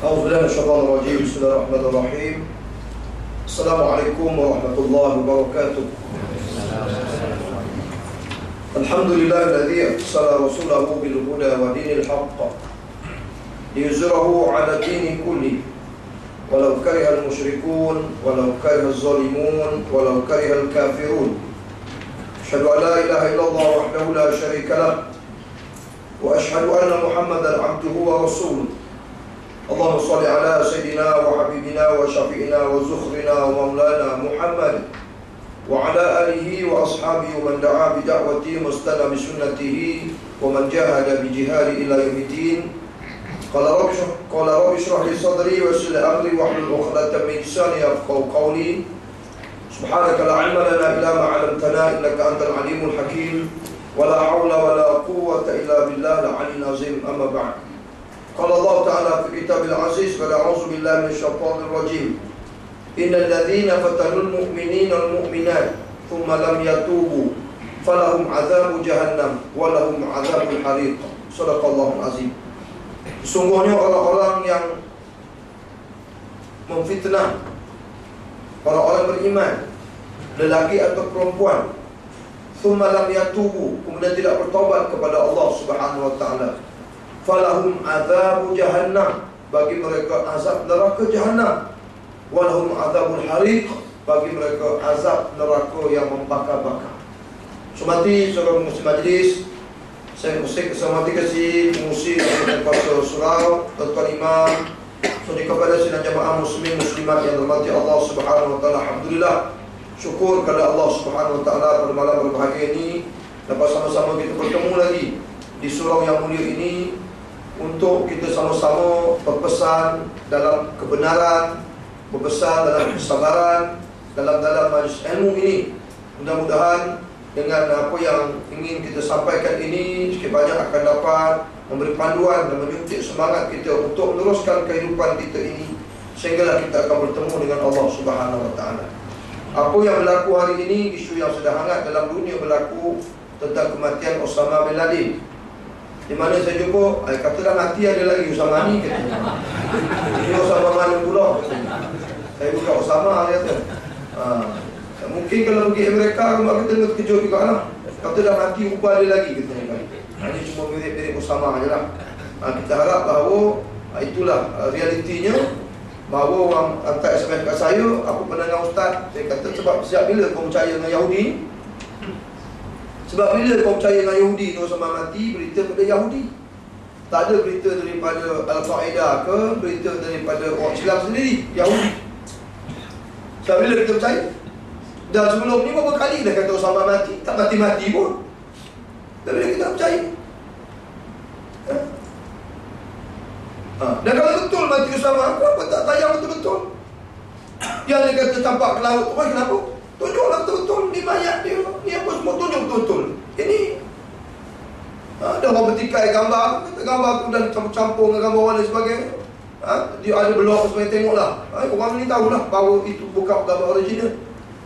أعوذ بالله من الشيطان الرجيم. بسم الله الرحمن الرحيم. السلام عليكم ورحمة الله وبركاته. الحمد لله الذي أرسل رسوله بالهدى ودين الحق ليزره على الدين كله. ولو كره المشركون ولو كره الظالمون ولو كره الكافرون. أشهد أن لا إله إلا الله وحده لا شريك له وأشهد أن محمدا عبده ورسوله. اللهم صل على سيدنا وحبيبنا وشفيعنا وزخرنا ومولانا محمد وعلى آله وأصحابه ومن دعا بدعوته واستنى بسنته ومن جاهد بجهاده إلى يوم الدين. قال رب قال رب اشرح لي صدري ويسر لي أمري واحلل عقدة من لساني يفقهوا قولي. سبحانك لا علم لنا إلا ما علمتنا إنك أنت العليم الحكيم. ولا حول ولا قوة إلا بالله العلي العظيم. أما بعد. قال الله تعالى في الكتاب العزيز قال أعوذ بالله من الشيطان الرجيم إن الذين فتنوا المؤمنين المؤمنات ثم لم يتوبوا فلهم عذاب جهنم ولهم عذاب الحريق صدق الله العظيم Sungguhnya orang-orang yang memfitnah orang-orang beriman lelaki atau perempuan ثم لم يتوبوا kemudian tidak bertobat kepada Allah Subhanahu wa taala falahum adzabu jahannam. Bagi mereka azab neraka jahannam. Walahum adzabul hariq. Bagi mereka azab neraka yang membakar-bakar. Semati saudara muslim majlis. Saya mesti kesemati kasih pengusi dan pasal surau tuan imam. Jadi kepada sidang jamaah muslimin muslimat yang dirahmati Allah Subhanahu wa taala alhamdulillah. Syukur kepada Allah Subhanahu wa taala pada malam berbahagia ini dapat sama-sama kita bertemu lagi di surau yang mulia ini untuk kita sama-sama berpesan dalam kebenaran, berpesan dalam kesabaran dalam dalam majlis ilmu ini. Mudah-mudahan dengan apa yang ingin kita sampaikan ini sikit banyak akan dapat memberi panduan dan menyuntik semangat kita untuk meneruskan kehidupan kita ini sehinggalah kita akan bertemu dengan Allah Subhanahu wa taala. Apa yang berlaku hari ini isu yang sedang hangat dalam dunia berlaku tentang kematian Osama bin Laden. Di mana saya jumpa, saya kata dah mati ada lagi Osama ni kata. Ini Osama mana pula? Saya buka Osama kata. Ha. Mungkin kalau pergi Amerika Rumah kita tengok terkejut juga lah Kata dah mati ubah dia lagi kita Ini cuma mirip-mirip Osama je lah ha, Kita harap bahawa ha, Itulah ha, realitinya Bahawa orang hantar SMS kat saya Apa pandangan Ustaz Saya kata sebab sejak bila kau percaya dengan Yahudi Sebab bila kau percaya dengan Yahudi Kau sama mati berita pada Yahudi Tak ada berita daripada Al-Qaeda ke Berita daripada orang Islam sendiri Yahudi Sebab bila kita percaya dan sebelum ni berapa kali dah kata Osama mati Tak mati-mati pun Tapi kita percaya ha? Ha. Dan kalau betul mati Osama Kenapa tak tayang betul-betul Yang dia kata tampak ke laut Wah kenapa Tunjuklah betul-betul Ni mayat dia Ni apa semua tunjuk betul-betul Ini ha, Ada orang bertikai gambar Kata gambar tu dan campur-campur dengan gambar orang dan sebagainya ha? Dia ada blog sebenarnya tengoklah ha, Orang ni tahulah Bahawa itu bukan gambar original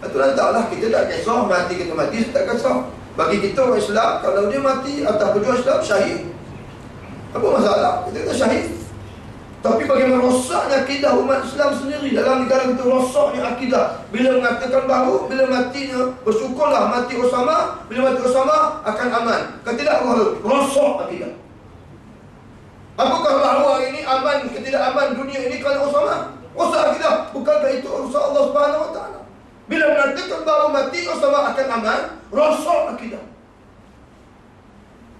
itu lantaklah kita tak kisah mati kita mati tak kisah. Bagi kita orang Islam kalau dia mati atas berjuang Islam syahid. Apa masalah? Kita kata syahid. Tapi bagaimana rosaknya akidah umat Islam sendiri dalam negara kita rosaknya akidah bila mengatakan bahawa bila matinya bersyukurlah mati Osama bila mati Osama akan aman. Kata tidak Allah rosak akidah. Apakah bahawa hari ini aman ketidakaman dunia ini kerana Osama? Rosak akidah. Bukankah itu urusan Allah Subhanahu Wa Taala? Bila mengatakan bahawa mati Osama akan aman, rosok akidah.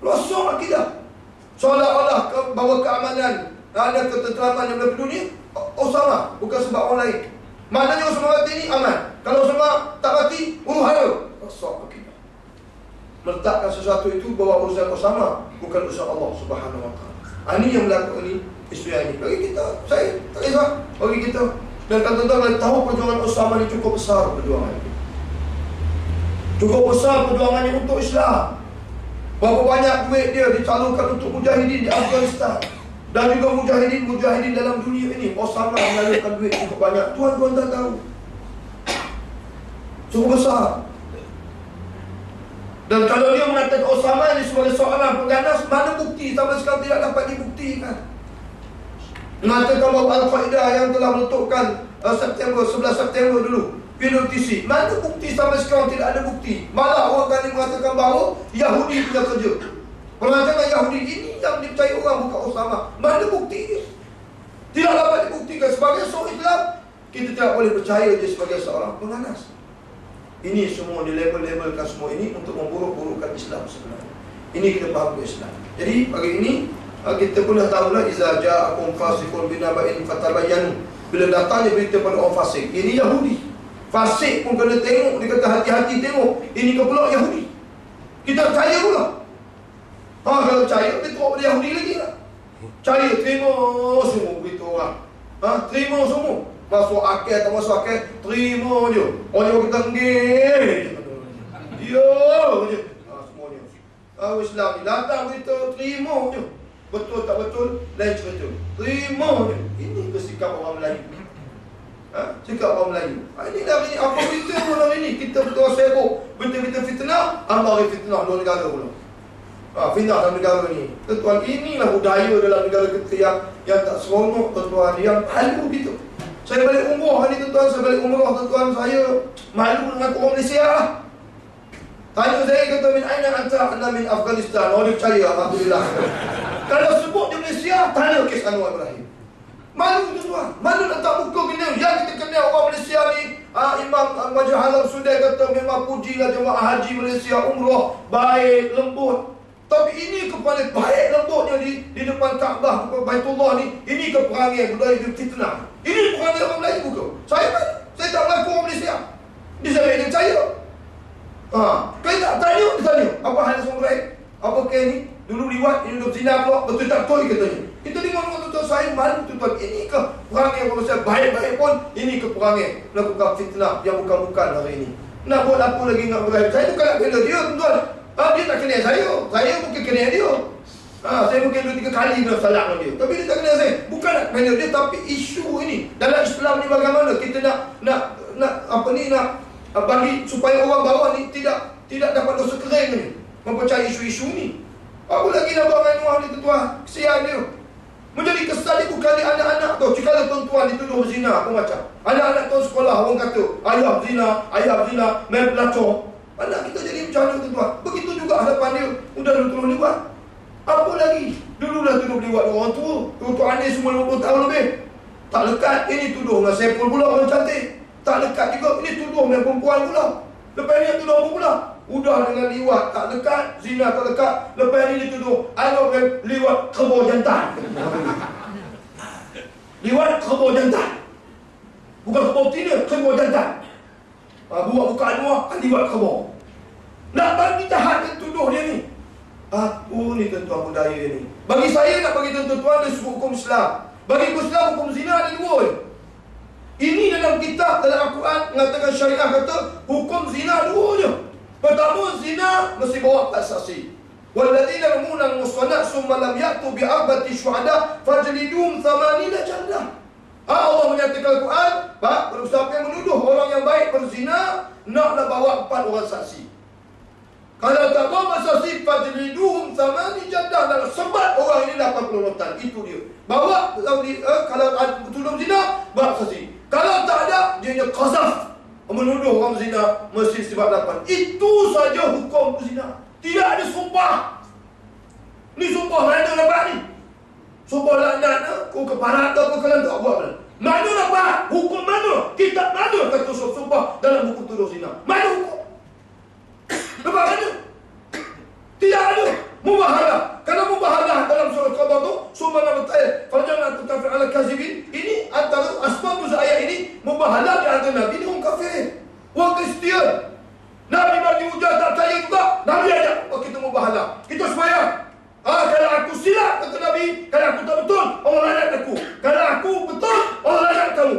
Rosok akidah. Seolah-olah ke, bahawa keamanan ada ketentraman yang berlaku dunia, Osama bukan sebab orang lain. Maknanya Osama mati ini aman. Kalau Osama tak mati, huru Rosok akidah. Meletakkan sesuatu itu bahawa urusan Osama bukan urusan Allah Subhanahu Wa Taala. Ini yang berlaku ini isu ini. Bagi kita, saya tak kisah. Bagi kita, dan kalau tuan-tuan tahu perjuangan Osama ini cukup besar perjuangan Cukup besar perjuangannya untuk Islam Berapa banyak duit dia dicalurkan untuk mujahidin di Afghanistan Dan juga mujahidin-mujahidin dalam dunia ini Osama menyalurkan duit cukup banyak. Tuan-tuan tak tahu? Cukup besar. Dan kalau dia mengatakan Osama ini sebagai seorang pengganas Mana bukti? Sampai sekarang tidak dapat dibuktikan. Mengatakan bahawa Al-Qaeda yang telah meletupkan uh, September, 11 September dulu PWTC Mana bukti? Sampai sekarang tidak ada bukti. Malah orang kali mengatakan bahawa Yahudi punya kerja Perancangan Yahudi ini yang dipercayai orang bukan Osama. Mana bukti dia? Tidak dapat dibuktikan sebagai seorang Islam. Kita tidak boleh percaya dia sebagai seorang penganas. Ini semua dilabel-labelkan semua ini Untuk memburuk-burukkan Islam sebenarnya. Ini kita faham Islam. Jadi pagi ini Ha, kita pun dah tahu lah Iza ja'akum fasikun binaba'in fatabayanu Bila datangnya berita pada orang fasik Ini Yahudi. Fasik pun kena tengok Dia kata hati-hati tengok Ini ke pula Yahudi. Kita percaya pula Ha kalau percaya Kita teruk pada Yahudi lagi. Lah Percaya terima semua berita orang. Ha? Terima semua. Masuk akal atau masuk akal Terima je. Orang yang kita nggih Ya je. Ha semuanya. Ha Islam ni datang berita Terima je. Betul tak betul? Lain cerita. Terima je. Ini kesikap orang Melayu? Ha? Cakap orang Melayu. Ha, Ini dah ini Apa berita pun hari ini Kita betul sibuk. Berita-berita fitnah Ambil fitnah Dua negara pula ha, Fitnah dalam negara ni Tuan inilah budaya dalam negara kita yang Yang tak seronok tuan Yang halu gitu Saya balik umrah ni tuan Saya balik umrah tuan Saya malu dengan orang Malaysia lah Tanya saya kata min aina anta anda min Afghanistan. Oh dia percaya alhamdulillah. Kalau sebut di Malaysia, tanya kes Anwar Ibrahim. Malu tu tuan. Malu nak tak muka kena. Yang kita kenal orang Malaysia ni, uh, Imam uh, Majlis sudah kata memang pujilah jemaah haji Malaysia umrah baik, lembut. Tapi ini kepada baik lembutnya di di depan Kaabah Baitullah ni, ini keperangan budaya di fitnah. Ini perangai orang Melayu bukan? Saya saya tak mengaku orang Malaysia. Dia saya dia percaya. Ha, kau tak tanya, dia tanya. Apa hal baik? Apa kau ni? Dulu liwat, ini duduk zina pula. Betul tak betul katanya. Kita ni orang tuan saya malu tuan. Ini ke perangai yang saya baik-baik pun. Ini ke perangai melakukan fitnah yang bukan-bukan hari ini. Nak buat apa lagi dengan Ibrahim? Saya bukan nak kena dia tuan. Ha, dia tak kena saya. Saya bukan kena dia. Ha, saya mungkin dua tiga kali salah dengan dia. Tapi dia tak kena saya. Bukan nak kena dia. Tapi isu ini. Dalam Islam ni bagaimana? Kita nak, nak, nak apa ni, nak bagi supaya orang bawah ni tidak tidak dapat dosa kering ni mempercayai isu-isu ni apa lagi nak buat dengan Nuh ni tuan kesian dia menjadi kesal dia bukan anak-anak tu jika ada tuan-tuan dituduh zina apa macam anak-anak tu sekolah orang kata ayah zina ayah zina main pelacur anak kita jadi macam mana tuan begitu juga hadapan dia dulu turun liwat apa lagi? Dulu dah tuduh liwat orang tua. Tuan-tuan ni semua 50 tahun lebih. Tak lekat ini tuduh dengan sepul pula orang cantik. Tak dekat juga Ini tuduh dengan perempuan pula. Lepas ni tuduh apa pula? Udah dengan liwat Tak dekat Zina tak dekat Lepas ni dia tuduh Anak dengan liwat kebor jantan. Liwat kebor jantan. Bukan kebor tina Kebor jantan. Ha, Buat buka dua Liwat kebor Nak bagi jahat kan tuduh dia ni Apa ni tuan budaya ni Bagi saya nak bagi tuan-tuan Dia hukum Islam Bagi Islam hukum zina ada dua ini dalam kitab dalam Al-Quran mengatakan syariah kata hukum zina dua je. Pertama zina mesti bawa empat saksi. Walladzina yarmuna al-musannat summa lam ya'tu bi arba'ati syuhada fajlidum thamanina jaldah. Ha, Allah menyatakan Al-Quran, Pak, siapa yang menuduh orang yang baik berzina, naklah bawa empat orang saksi. Kalau tak bawa saksi, fajlidum thamani jaldah. Dan sebat orang ini dapat pelonotan. Itu dia. Bawa, kalau, uh, kalau tuduh zina, bawa saksi. Kalau tak ada, dia hanya qazaf. Menuduh orang zina mesti sebab lapan. Itu saja hukum zina. Tidak ada sumpah. Ni sumpah mana lepas ni? Sumpah laknat ku keparat atau ke kalian tak buat mana? Lepas? Hukum mana? Kitab mana kata sumpah dalam buku tuduh zina? Mana hukum? Lepas mana? Tidak ada. Mubahalah. Kalau mubahalah dalam surah Qadar tu, summa nama ta'ala, farjana tutafir ala kazibin, ini antara asbab tu ayat ini, mubahalah di antara Nabi ni orang kafir. Orang Kristian. Nabi bagi hujah tak percaya juga, Nabi ajak oh, kita mubahalah. Kita sembahyang. Ah, kalau aku silap, kata Nabi, kalau aku tak betul, Allah layak aku. Kalau aku betul, Allah layak kamu.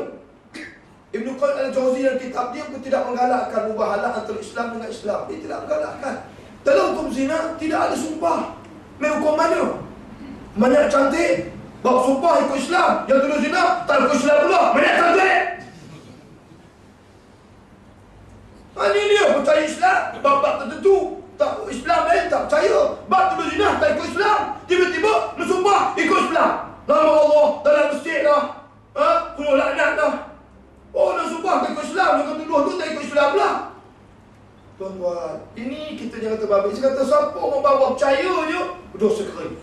Ibn Qayyim al-Jawzi dalam kitab dia pun tidak menggalakkan mubahalah antara Islam dengan Islam. Dia tidak menggalakkan. Dalam hukum zina tidak ada sumpah. Mai hukum mana? Mana cantik? Bawa sumpah ikut Islam. Yang dulu zina tak ikut Islam pula. Mana cantik? Ha, ini dia percaya Islam. Bab-bab tertentu. Tak Islam eh tak percaya. Bab dulu zina tak ikut Islam. Tiba-tiba bersumpah ikut Islam. Nama Allah dalam masjid kata babi. Saya kata siapa orang bawa percaya je, dosa kering.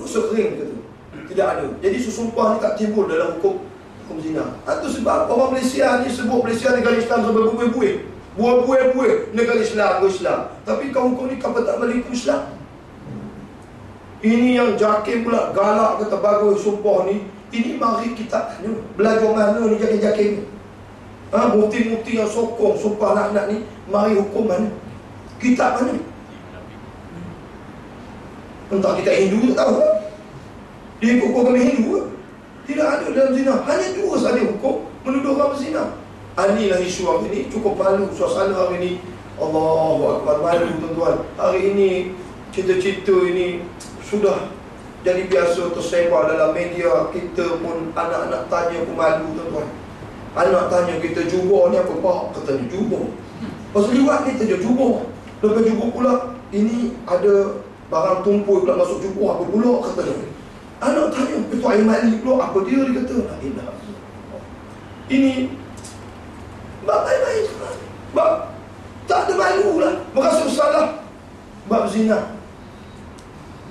Dosa kering kata. Tidak ada. Jadi susumpah ni tak timbul dalam hukum hukum zina. Itu sebab orang Malaysia ni sebut Malaysia negara Islam sebagai buih-buih. Buih-buih-buih negara Islam, Islam. Tapi kau hukum ni kau tak balik Islam. Jakim pula galak kata bagus sumpah ni. Ini mari kita ni, belajar mana ni jakim-jakim ni. Ha, bukti-bukti yang sokong sumpah nak-nak ni. Mari hukum mana? Kitab mana? Entah kita Hindu tak tahu kan? Dia ikut hukum kami Hindu kan? Tidak ada dalam zina. Hanya dua saja hukum menuduh orang berzina. Inilah isu hari ini. Cukup malu suasana hari ini. Allah Akbar malu tuan-tuan. Hari ini cerita-cerita ini sudah jadi biasa tersebar dalam media kita pun anak-anak tanya pun malu tuan-tuan. Anak tanya kita jubur ni apa pak? Katanya jubur pasal liwat kita je jubur lepas jubur pula ini ada barang tumpul pula masuk jubur apa pula? Katanya anak tanya ketua air mali pula apa dia? Dia kata la ilah ini bab baik-baik bab tak ada malu lah. Merasa salah bab zina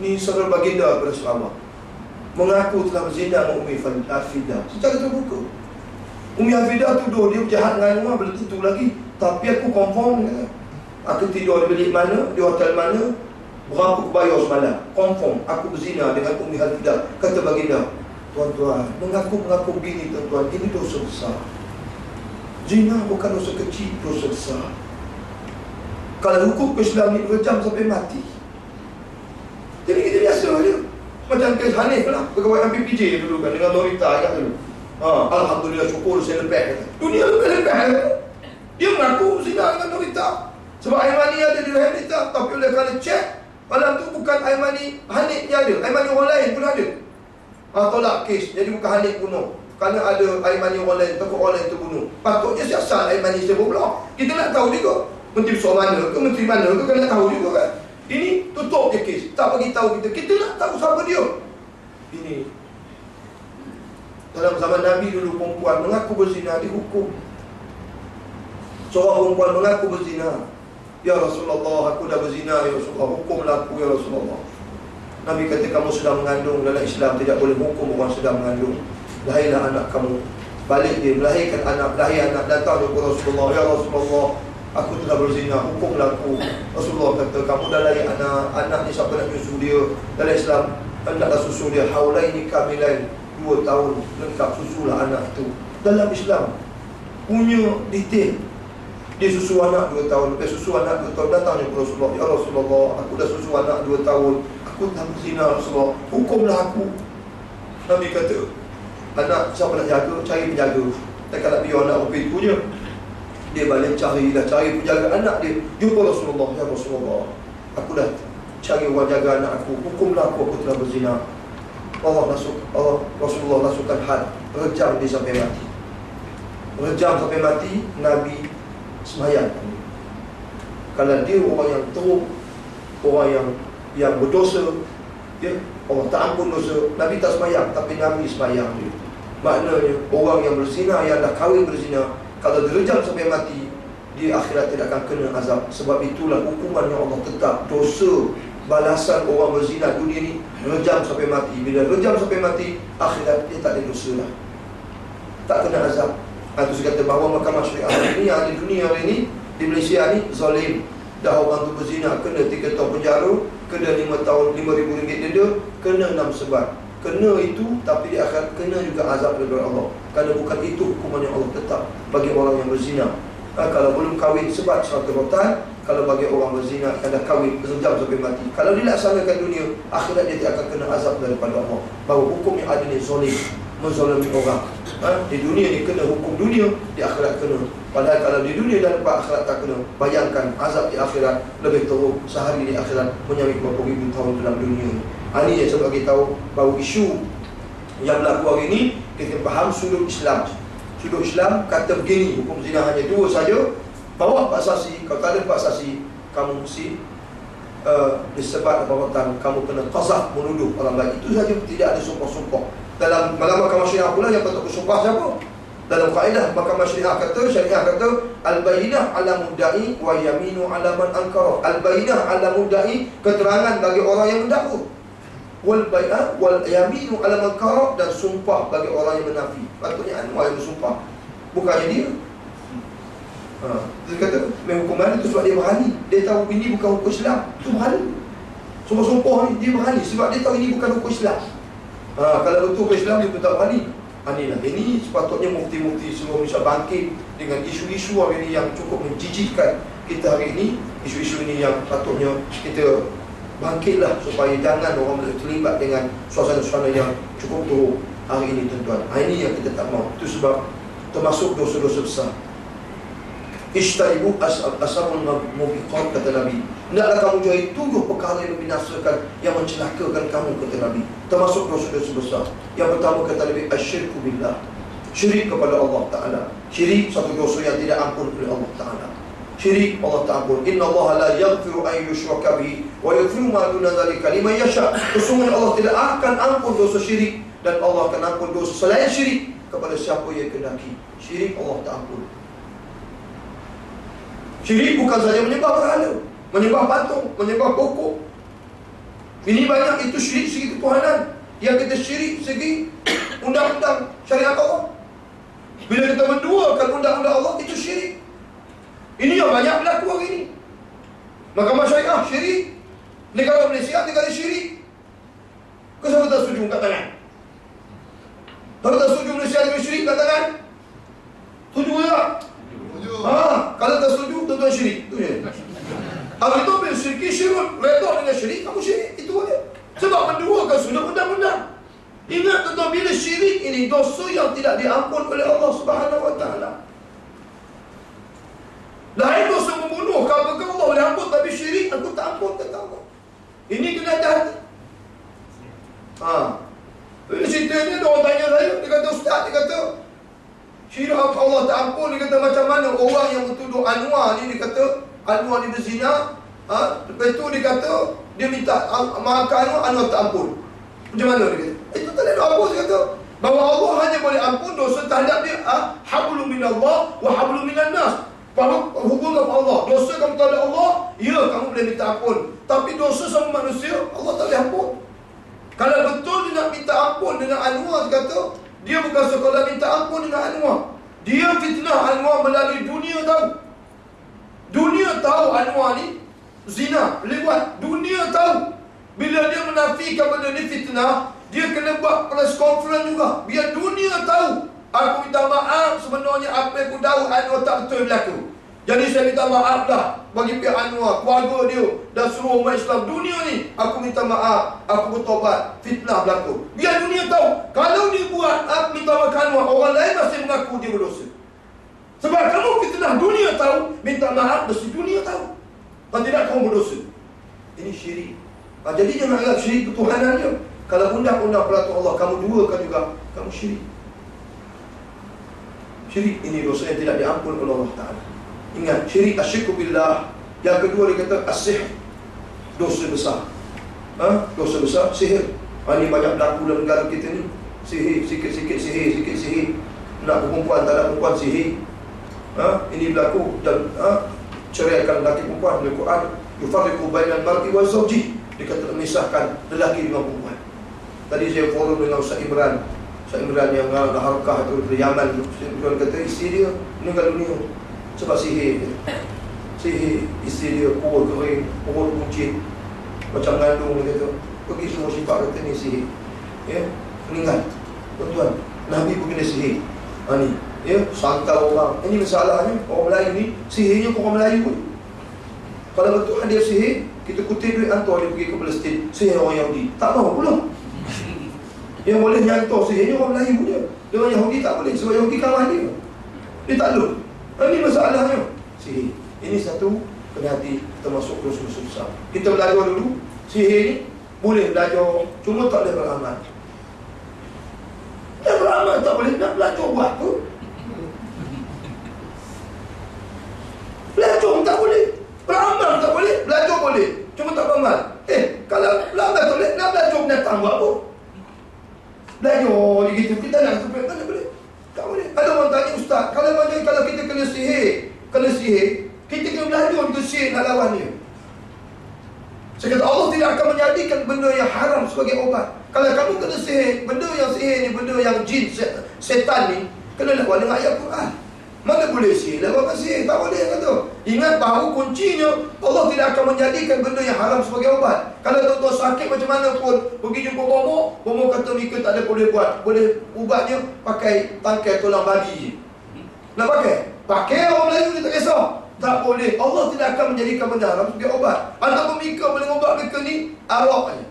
ni saudara baginda kepada sahabat mengaku telah berzina dengan Umi Afidah secara terbuka. Umi Afidah tuduh dia berjahat dengan rumah belum tentu lagi. Tapi aku confirm kata. aku tidur di bilik mana di hotel mana berapa aku bayar semalam. Confirm aku berzina dengan Umi Afidah kata baginda. Tuan-tuan mengaku-mengaku begini tuan-tuan ini dosa besar. Zina bukan dosa kecil dosa besar. Kalau hukum Islam ni rejam sampai mati jadi kita biasa je. Macam kes Hanif lah. Pegawai MPPJ dulu kan. Dengan Norita agak dulu. Ha, Alhamdulillah syukur saya lepas. Dunia lebih-lebih kata. Dia mengaku zina dengan Norita. Sebab Aimani ada di Norita. Tapi oleh kerana cek. Malam tu bukan Aimani Hanif yang ada. Aimani orang lain pun ada. Ha, tolak kes. Jadi bukan Hanif bunuh. Kerana ada Aimani orang lain. Takut orang lain terbunuh. Patutnya siasat Aimani sebut pula. Kita nak tahu juga. Menteri besar mana ke, menteri mana ke, kena tahu juga kan. Tutup je kes. Tak bagi tahu kita. Kita nak tahu siapa dia. Ini. Dalam zaman Nabi dulu perempuan mengaku berzina dihukum. Seorang perempuan mengaku berzina. Ya Rasulullah, aku dah berzina ya Rasulullah. Hukumlah aku ya Rasulullah. Nabi kata kamu sedang mengandung dalam Islam tidak boleh hukum orang sedang mengandung. Lahirlah anak kamu. Balik dia melahirkan anak, lahir anak datang kepada Rasulullah. Ya Rasulullah, Aku telah berzina, hukumlah aku Rasulullah kata, kamu dah lahir anak. Anak ni siapa nak susu dia? Dalam Islam, hendaklah susu dia Haulaini kamilain, dua tahun Lengkap susulah anak tu. Dalam Islam, punya detail. Dia susu anak dua tahun Lepas susu anak dua tahun, datangnya ke Rasulullah Ya Rasulullah, aku dah susu anak dua tahun. Aku telah berzina Rasulullah. Hukumlah aku Nabi kata, anak siapa nak jaga, cari penjaga. Tak kalau biar anak upit punya dia balik cari dah cari penjaga anak dia. Jumpa Rasulullah ya Rasulullah aku dah cari orang jaga anak aku. Hukumlah aku aku telah berzina. Allah masuk Allah Rasulullah masukkan had. Rejam dia sampai mati. Rejam sampai mati Nabi semayang. Kalau dia orang yang teruk orang yang yang berdosa ya Allah tak ampun dosa Nabi tak semayang tapi Nabi semayang dia. Maknanya orang yang berzina yang dah kahwin berzina kalau direjam sampai mati di akhirat tidak akan kena azab. Sebab itulah hukuman yang Allah tetap. Dosa balasan orang berzina dunia ni rejam sampai mati. Bila rejam sampai mati akhirat dia tak ada dosa lah tak kena azab. Itu saya kata bahawa mahkamah syariah ini yang ada dunia hari ini di Malaysia ni zalim. Dah orang tu berzina kena 3 tahun penjara kena 5 tahun 5 ribu ringgit denda kena 6 sebab kena itu tapi di akhirat kena juga azab daripada Allah. Kerana bukan itu hukuman yang Allah tetap bagi orang yang berzina. Ha, kalau belum kahwin sebab suatu rotan kalau bagi orang berzina akan dah kahwin berjam sampai mati. Kalau dilaksanakan dunia akhirat dia tidak akan kena azab daripada Allah. Bahawa hukum yang ada ni zolim menzalimi orang ha? di dunia ni kena hukum dunia di akhirat kena padahal kalau di dunia dan dapat akhirat tak kena bayangkan azab di akhirat lebih teruk sehari di akhirat menyamai berapa ribu tahun dalam dunia ni ini yang saya tahu bahawa isu yang berlaku hari ini kita faham sudut Islam. Sudut Islam kata begini, hukum zina hanya dua saja. Bawa empat saksi, kalau tak ada empat kamu mesti uh, disebat perbuatan kamu kena qazaf menuduh orang lain. Itu saja tidak ada sumpah-sumpah. Dalam malam mahkamah syariah pula yang patut bersumpah siapa? dalam kaedah mahkamah syariah kata syariah kata al-bayyinah ala mudda'i wa yaminu ala man ankara al-bayyinah ala mudda'i keterangan bagi orang yang mendakwa wal bai'ah wal yaminu ala man kara dan sumpah bagi orang yang menafi patutnya anwar yang bersumpah bukannya dia Ha. Dia kata, memang hukum mana tu sebab dia berani. Dia tahu ini bukan hukum Islam. Itu berani. Sumpah-sumpah ni, dia berani. Sebab dia tahu ini bukan hukum Islam. Ha, kalau betul hukum Islam, dia pun tak berani. Ha, inilah. Ini sepatutnya mufti-mufti seluruh Malaysia bangkit dengan isu-isu hari ini yang cukup menjijikkan kita hari ini. Isu-isu ini yang patutnya kita bangkitlah supaya jangan orang terlibat dengan suasana-suasana yang cukup teruk hari ini tuan-tuan. Ha, ini yang kita tak mahu. Itu sebab termasuk dosa-dosa besar. Ishtaibu asabun mubiqat kata Nabi Hendaklah kamu jauhi tujuh perkara yang membinasakan Yang mencelakakan kamu kata Nabi. Termasuk dosa-dosa besar. Yang pertama kata Nabi Asyirku billah. Syirik kepada Allah Ta'ala. Syirik satu dosa yang tidak ampun oleh Allah Ta'ala. Syirik Allah Ta'ala Inna Allah la yaghfiru an yushraka bihi Wa yaghfiru ma duna dhalika lima yasha. Sesungguhnya Allah tidak akan ampun dosa syirik Dan Allah akan ampun dosa selain syirik Kepada siapa yang kendaki Syirik Allah Ta'ala Syirik bukan saja menyembah berhala Menyembah patung, menyembah pokok Ini banyak itu syirik segi ketuhanan Yang kita syirik segi undang-undang syariat Allah Bila kita menduakan undang-undang Allah itu syirik Ini yang banyak berlaku hari ini Mahkamah syariah syirik Negara Malaysia negara syirik Kenapa tak setuju kat tangan? Kalau tak setuju Malaysia dengan syirik kat tangan? Setuju tak? Ha, kalau tak setuju, tuan-tuan syirik. Itu je. Kalau itu bila syirki syirun, redha dengan syirik, kamu syirik. Itu aja. Sebab menduakan sudah undang-undang. Ingat tuan-tuan, bila syirik ini dosa yang tidak diampun oleh Allah Subhanahu Wa Taala. Lain dosa membunuh, kalau kau Allah boleh ampun, tapi syirik aku tak ampun, kata Allah. Ini kena ada hati. Ha. Bila cerita ni, orang tanya saya, dia kata, Ustaz, dia kata, Syirik Allah tak ampun Dia kata macam mana orang yang bertuduh Anwar ni Dia kata Anwar ni berzina ha? Lepas tu dia kata Dia minta maafkan Anwar tak ampun. Macam mana dia kata? Itu tak ada apa dia kata. Bahawa Allah hanya boleh ampun dosa terhadap dia ha? Hablu minallah Wa hablu minannas Bahawa hubungan Allah. Dosa kamu terhadap Allah Ya kamu boleh minta ampun. Tapi dosa sama manusia Allah tak boleh ampun. Kalau betul dia nak minta ampun dengan Anwar Dia kata dia bukan sekadar minta ampun dengan Anwar. Dia fitnah Anwar melalui dunia tahu. Dunia tahu Anwar ni zina, lewat. Dunia tahu. Bila dia menafikan benda ni fitnah, dia kena buat press conference juga. Biar dunia tahu. Aku minta maaf sebenarnya apa yang aku tahu Anwar tak betul berlaku. Jadi saya minta maaf dah bagi pihak Anwar, keluarga dia dan seluruh umat Islam dunia ni. Aku minta maaf, aku bertobat, fitnah berlaku. Biar dunia tahu, kalau dia buat aku minta maaf Anwar, orang lain masih mengaku dia berdosa. Sebab kamu fitnah dunia tahu, minta maaf mesti dunia tahu. Tidak kamu berdosa. Ini syirik. Ha, jadi jangan anggap syirik ketuhanan dia. Kalau undang-undang peraturan Allah kamu duakan juga, kamu syirik. Syirik ini dosa yang tidak diampun oleh Allah Ta'ala. Ingat, syirik asyikku billah Yang kedua dia kata asyih Dosa besar ha? Dosa besar, sihir ha, Ini banyak berlaku dalam negara kita ni Sihir, sikit-sikit sihir, sikit sihir Nak perempuan, tak nak perempuan sihir ha? Ini berlaku dan ha? Ceraikan lelaki perempuan Dalam Quran Yufariku bainal mar'i wa zawji. Dia kata memisahkan lelaki dengan perempuan. Tadi saya forum dengan Ustaz Imran. Ustaz Imran yang dah harkah tu Dari Yaman. Dia kata isteri dia meninggal dunia. Sebab sihir Sihir Isteri dia Kurut kering Kurut kucing Macam ngandung dia kata Pergi semua sifat kata ni sihir. Ya Meninggal. Tuan-tuan Nabi pun kena sihir. Ha, ni Ya Santau orang Ini masalahnya Orang Melayu ni Sihirnya orang Melayu pun Kalau betul dia sihir Kita kutip duit hantar dia pergi ke Palestin Sihir orang Yahudi Tak mahu pula Yang boleh nyantar sihirnya orang Melayu punya Dengan Yahudi tak boleh Sebab Yahudi kawan dia Dia tak lulus ini masalahnya. Sihir. Ini satu kena termasuk dosa-dosa besar. Kita belajar dulu sihir ni boleh belajar cuma tak boleh beramal. Tak beramal tak boleh nak belajar buat tu. Belajar tak boleh. Beramal tak boleh. Belajar boleh. Cuma tak beramal. Eh, kalau belajar tak boleh, nak belajar binatang buat apa? Belajar gitu. Kita nak supaya tak boleh. Tak boleh. ada orang tanya ustaz, kalau macam kalau kita kena sihir, kena sihir, kita kena belajar untuk sihir nak lawan dia. Saya kata Allah tidak akan menjadikan benda yang haram sebagai obat. Kalau kamu kena sihir, benda yang sihir ni, benda yang jin, setan ni, kena lawan dengan ayat Quran. Mana boleh sihir? Lawan sihir, tak boleh kata. Ingat bahawa kuncinya Allah tidak akan menjadikan benda yang haram sebagai obat. Kalau tuan-tuan sakit macam mana pun, pergi jumpa bomo, bomo kata mereka tak ada boleh buat. Boleh ubatnya pakai tangkai tulang babi je. Nak pakai? Pakai orang Melayu ni tak kisah. Tak boleh. Allah tidak akan menjadikan benda haram sebagai obat. Ataupun mereka boleh ubat mereka ni arak aja.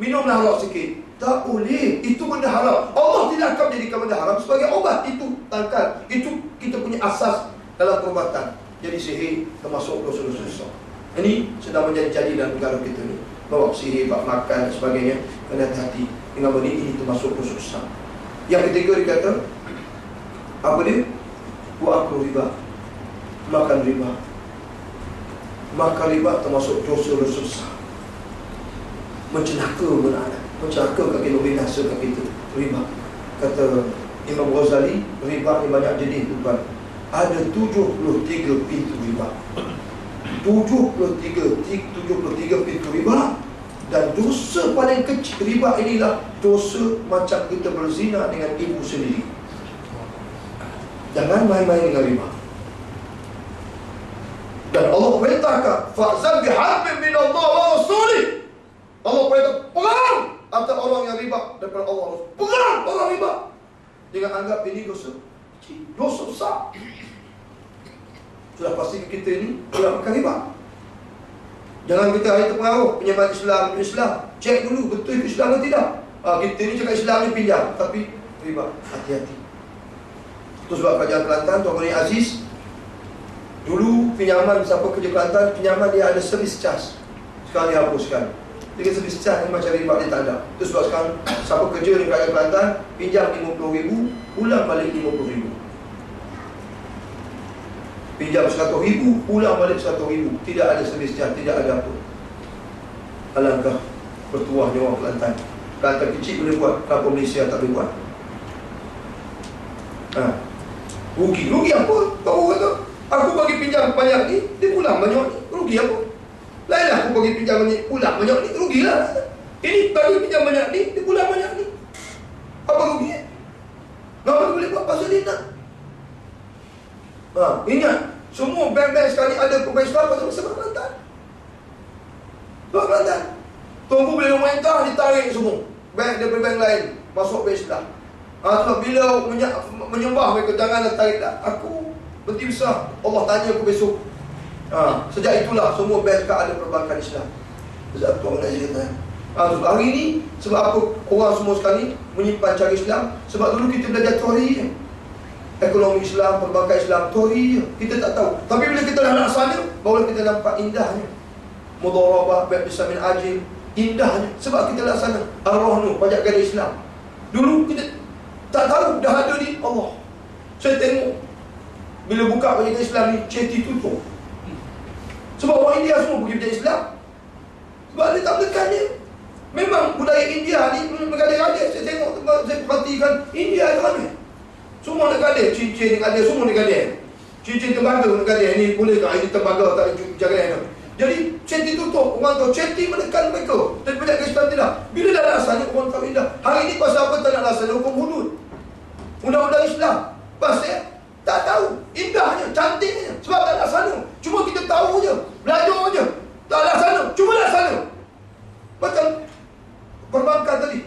Minumlah arak sikit. Tak boleh. Itu benda haram. Allah tidak akan menjadikan benda haram sebagai obat. Itu tangkal. Itu kita punya asas dalam perubatan. Jadi sihir termasuk dosa-dosa besar. Ini sedang menjadi-jadi dalam negara kita ni. Bawa sihir, bak makan dan sebagainya. Kena hati-hati. Dengan benda ini termasuk dosa besar. Yang ketiga dia kata, apa dia? Buat aku riba. Makan riba. Makan riba termasuk dosa-dosa besar. Mencenaka benar mencelaka kat kita, binasa kat kita riba kata Imam Ghazali riba ni banyak jenis tuan ada 73 pintu riba 73 73 pintu riba dan dosa paling kecil riba inilah dosa macam kita berzina dengan ibu sendiri. Jangan main-main dengan riba. Dan Allah perintahkan fa'zal biharbin min Allah wa rasulih Allah perintah perang atau orang yang riba daripada Allah. Pegang orang riba! Jangan anggap ini dosa Dosa besar. Sudah pasti kita ini Sudah makan riba Jangan kita hari terpengaruh Penyambat Islam Islam. Cek dulu betul itu Islam atau tidak. Ha, Kita ini cakap Islam ni pinjam Tapi riba. Hati-hati. Itu sebab kerajaan Kelantan Tuan Gani Aziz Dulu pinjaman Siapa kerja Kelantan Pinjaman dia ada servis charge Sekarang dihapuskan dia kata sebesar ni macam riba dia tak ada. Itu sebab sekarang Siapa kerja di kerajaan Kelantan Pinjam RM50,000 Pulang balik RM50,000 Pinjam RM100,000 Pulang balik RM100,000 Tidak ada sebesar Tidak ada apa Alangkah Bertuahnya orang Kelantan Kelantan kecil boleh buat Kenapa Malaysia tak boleh buat ha. Rugi Rugi apa? Kau kata Aku bagi pinjam banyak ni Dia pulang banyak ni Rugi apa? Lainlah aku bagi pinjam banyak pulang banyak ni rugilah. Ini bagi pinjam banyak ni dia pulang banyak ni. Apa rugi? Kenapa boleh buat pasal dia nak? Ha, ingat semua bank-bank sekali ada pemain Islam pasal sebab Kelantan. Sebab Kelantan. Tunggu bila memerintah ditarik semua. Bank daripada bank lain masuk bank Islam. Ha, sebab bila menyembah mereka jangan tarik dah. Aku berhenti besar. Allah tanya aku besok Ha, sejak itulah semua bank sekarang ada perbankan Islam. Sebab tu orang Najib kata. Ha, sebab hari ini, sebab apa orang semua sekali menyimpan cara Islam? Sebab dulu kita belajar teori. Ekonomi Islam, perbankan Islam, teori je. Kita tak tahu. Tapi bila kita dah laksana, barulah kita nampak indahnya. Mudharabah, Bab Islam Ajim, indahnya. Sebab kita laksana. Arwah nu, pajak gada Islam. Dulu kita tak tahu, dah ada ni Allah. Saya tengok. Bila buka pajak Islam ni, ceti tutup. Sebab orang India semua pergi menjadi Islam Sebab dia tak menekan dia Memang budaya India ni Mengadir-adir Saya tengok Saya perhatikan India mana Semua nak gadir Cincin nak gadir Semua nak gadir Cincin tembaga nak gadir Ini boleh tak Ini tembaga tak jaga yang Jadi Ceti tutup Orang tahu Ceti menekan mereka. Dan banyak Islam tidak Bila dah laksana Orang tahu indah. Hari ini pasal apa tak nak laksana Hukum hudud Undang-undang Islam. Pasal tak tahu. Indahnya Cantiknya. Sebab tak laksana Cuma kita tahu je. Belajar je. Tak laksana Cuma laksana Macam Perbankan tadi.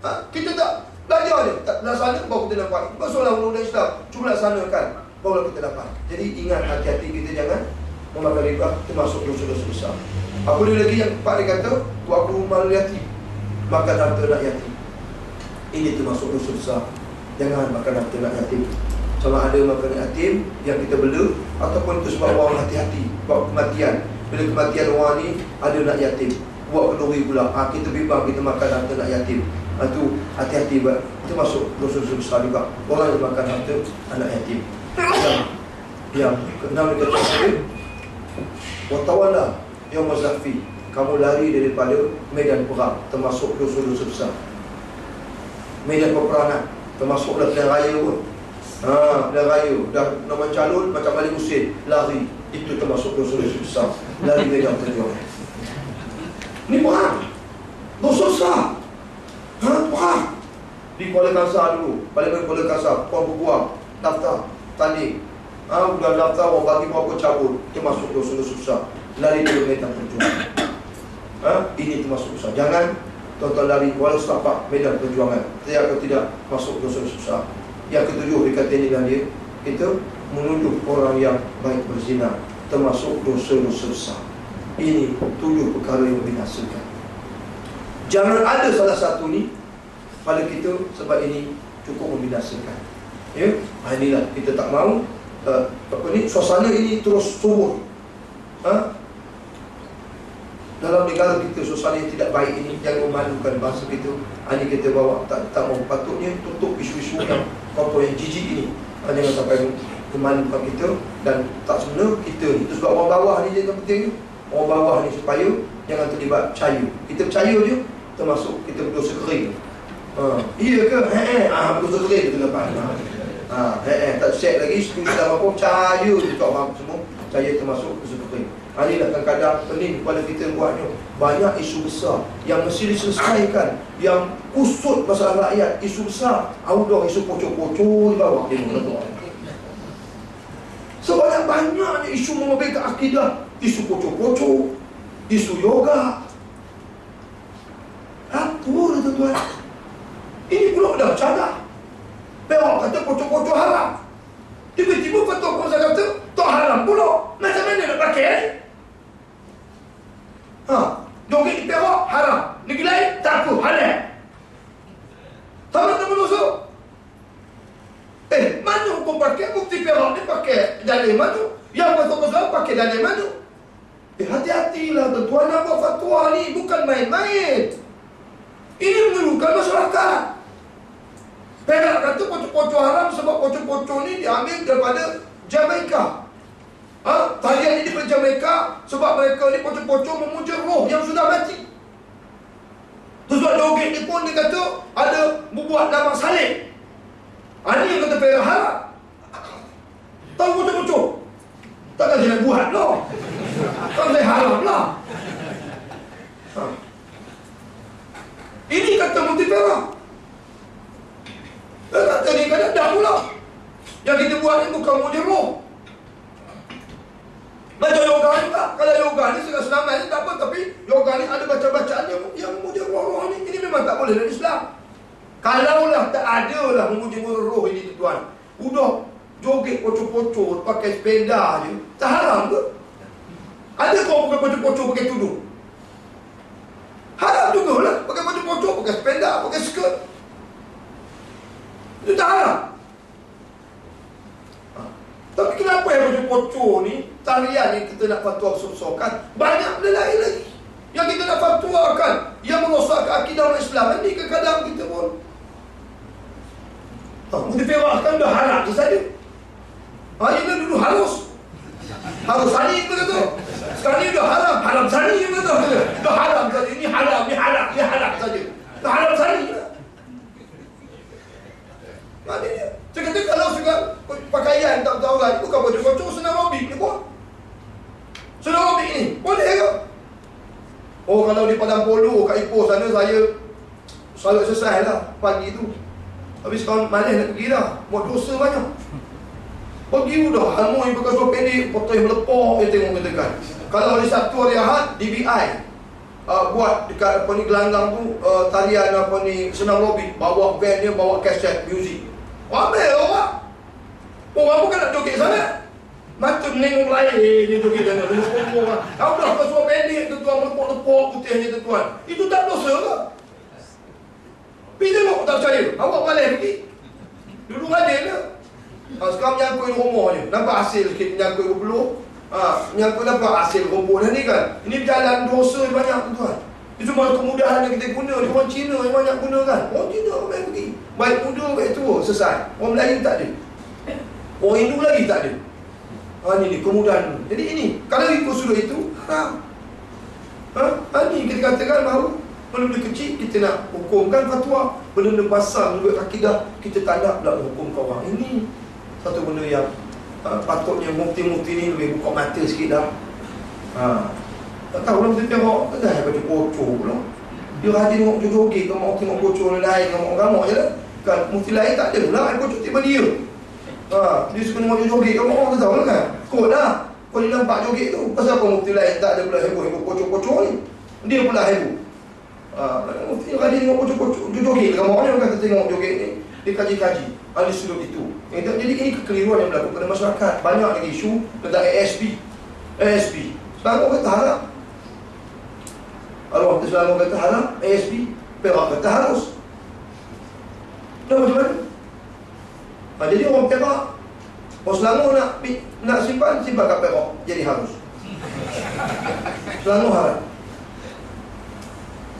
Ha? Kita tak Belajar je Tak laksana Baru kita dapat. Masalah undang-undang Islam. Cuma laksanakan Baru kita dapat. Jadi ingat hati-hati kita jangan Memakan riba Termasuk dosa-dosa besar. Apa dia lagi yang Pak dia kata Waktu malu yatim Makan harta nak yatim Ini termasuk dosa besar. Jangan makan harta nak yatim sama ada makanan yatim yang kita bela ataupun itu sebab orang hati-hati buat kematian. Bila kematian orang ni ada nak yatim buat kenduri pula. Ha, kita bimbang kita makan harta nak yatim itu hati-hati buat itu masuk dosa-dosa besar juga orang yang makan harta anak yatim yang yang keenam dia kata saya watawala yang mazafi kamu lari daripada medan perang termasuk dosa-dosa besar medan peperangan termasuk pilihan raya pun Ha, dah raya, dah nama calon macam balik usin, lari. Itu termasuk dosa dosa besar. Lari medan perjuangan. Ni perang. Dosa besar. Ha, perang. Di Kuala Kangsar dulu, Parlimen Kuala Kangsar, puan berbuang, daftar, tanding. Ha, dah daftar, orang bagi berapa cabut. Termasuk dosa dosa besar. Lari dari medan perjuangan. Ha, ini termasuk besar. Jangan tuan-tuan lari walau setapak medan perjuangan. Tidak atau tidak masuk dosa dosa besar. Yang ketujuh dikata ini dan dia Kita menuduh orang yang baik berzina Termasuk dosa-dosa besar Ini tujuh perkara yang membinasakan Jangan ada salah satu ni Pada kita sebab ini cukup membinasakan. Ya, ha, inilah kita tak mahu uh, apa ni suasana ini terus subur. Ha? Dalam negara kita suasana yang tidak baik ini yang memalukan bangsa kita, ini kita bawa tak tak mau patutnya tutup isu-isu yang apa yang jijik ini. Ha, Jangan sampai memalukan kita Dan tak sebenar kita ni. Itu sebab orang bawah ni yang penting Orang bawah ni supaya Jangan terlibat percaya Kita percaya je Termasuk kita berdosa kering. Ha, Iya ke? Ha, Berdosa kering kita lepas. Ha, ha, He'eh Tak set lagi Setuju dalam apa? Je tak orang semua Percaya termasuk berdosa kering. Ha, inilah kadang-kadang pening kepada kita buatnya Banyak isu besar yang mesti diselesaikan Yang kusut masalah rakyat. Isu besar. Audah isu pocok-pocok di bawah. Sebanyak-banyaknya isu mengobek akidah. Isu pocok-pocok. Isu yoga tuan-tuan Ini pula dah cadar Perak kata pocok-pocok haram Tiba-tiba fatwa kuasa kata Tak haram pula Macam mana nak pakai Ha, joget di Perak haram. Negeri lain tak apa, halal. Sama-sama dosa. Eh, mana hukum pakai bukti Perak ni pakai dalil mana? Yang betul-betul pakai dalil mana? Eh, hati-hatilah tuan nak buat fatwa ni bukan main-main. Ini memerlukan masyarakat. Perak kata pocok-pocok haram sebab pocok-pocok ni diambil daripada Jamaica. Ha? Tarian ini daripada mereka sebab mereka ni pocong-pocong memuja roh yang sudah mati. Terus ada joget ni pun dia kata ada membuat nama salib. Ha, ini yang kata perah harap. Tahu pocong-pocong? Takkan nak buat lah. Takkan saya harap lah. Ha. Ini kata multi perah. Dia kata ni kata dah pula. Yang kita buat ni bukan muja roh. Macam yoga ni tak. Kalau yoga ni segala senang ni tak apa. Tapi yoga ni ada baca-bacaan yang, yang memuji roh-roh ni. Ini memang tak boleh dalam Islam. Kalaulah tak ada lah memuji roh ini tuan. Udah joget pocok-pocok pakai sepeda je. Tak haram ke? Ada kau pakai pocok-pocok pakai tudung? Haram juga lah. Pakai pocok-pocok, pakai sepeda, pakai skirt. Itu tak haram. Ha. Tapi kenapa yang pocok-pocok ni tarian yang kita nak fatwa besar-besarkan banyak benda lain lagi yang kita nak fatwakan yang merosakkan akidah orang Islam ini kadang-kadang kita pun ha, Mudifirat kan dah harap je saja ha, ini dulu harus harus sani kita kata sekarang ni dah haram haram sani kita kata dah haram saja. Ini haram ini haram ini haram saja. Dah haram sani. Maknanya, saya kata kalau suka pakaian tak tahu lagi, bukan baju-baju senang robik ni buat. Sudah ambil ni Boleh ke? Oh kalau di Padang Polo kat Ipoh sana saya Selalu selesai lah pagi tu. Habis sekarang malas nak pergi dah Buat dosa banyak Pergi dah Hamui pakai seluar pendek Potong yang melepok Dia tengok katakan Kalau hari Sabtu hari Ahad DBI uh, Buat dekat apa ni gelanggang tu uh, Tarian apa ni Senang lobby Bawa van dia Bawa kaset music Ambil orang Orang bukan nak joget sana Macam nengok lain dia tu kita nak kumpul kan. Kau dah kau suruh pendek tu tuan lepok-lepok putihnya tu tuan. Itu tak dosa ke? Bila mau tak percaya? Awak balik pergi. Dulu ada ke? Ha, sekarang menyangkut rumah. Nampak hasil sikit menyangkut berpeluh. Ha, menyangkut nampak hasil rumput dah ni kan. Ini berjalan dosa banyak tu tuan. Itu malah kemudahan yang kita guna. Di orang Cina yang banyak guna kan. Orang Cina orang pergi. Baik muda, baik tua. Selesai. Orang Melayu tak ada. Orang Hindu lagi tak ada. Ha, ini, ini kemudahan. Jadi ini, kalau ikut sudut itu, ha, ha, ha ini kita katakan bahawa Perlu kecil kita nak hukumkan fatwa Benda pasang juga akidah Kita tak nak pula hukum kau orang Ini satu benda yang uh, Patutnya mufti-mufti ni lebih buka mata sikit dah. Ha. Tak tahu lah mufti tengok Dah baju kocok pula. Dia hati tengok joget Kau mau tengok kocok lain Kau mau gamuk je lah. Kan mufti lain tak ada pula Ada kocok tiba dia. Ha. Dia suka tengok joget Kau mau tak tahu lah kan. Kot dah. Kau ni nampak joget tu Pasal apa mufti lain tak ada pula heboh-heboh kocok-kocok ni? Dia pula heboh. Ah, mufti kaji tengok kocok-kocok joget Kamu orang yang kata tengok joget ni Dia kaji-kaji Ahli sudut itu. Jadi ini kekeliruan yang berlaku pada masyarakat. Banyak lagi isu tentang ASP ASP Sekarang orang kata harap Kalau orang Selangor kata harap ASP Perak kata harus. Dah macam mana? Ha, jadi orang Perak Orang Selangor nak nak simpan Simpan kat Perak Jadi harus. Selangor harap